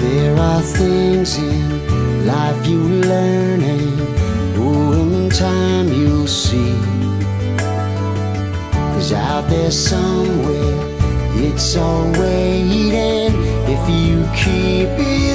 There are things in life you learn and Oh, in time you'll see. Cause out there somewhere, it's all waiting if you keep it.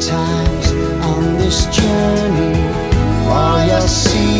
times on this journey, all you'll see.